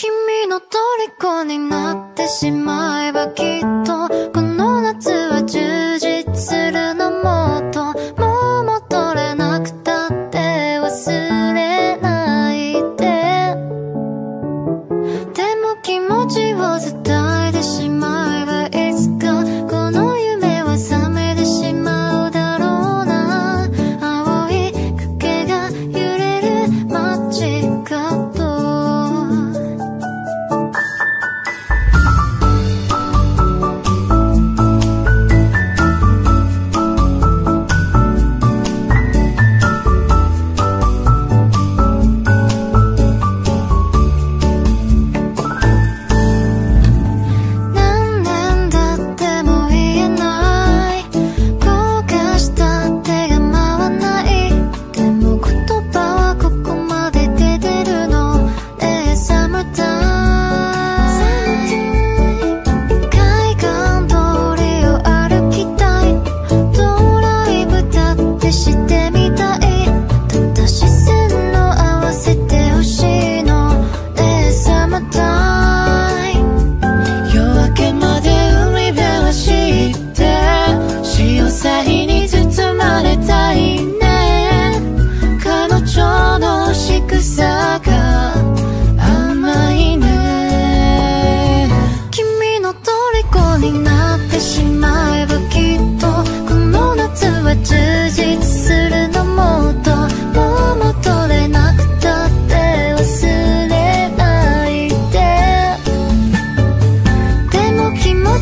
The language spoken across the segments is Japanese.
君の虜になってしまえばき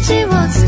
起我自。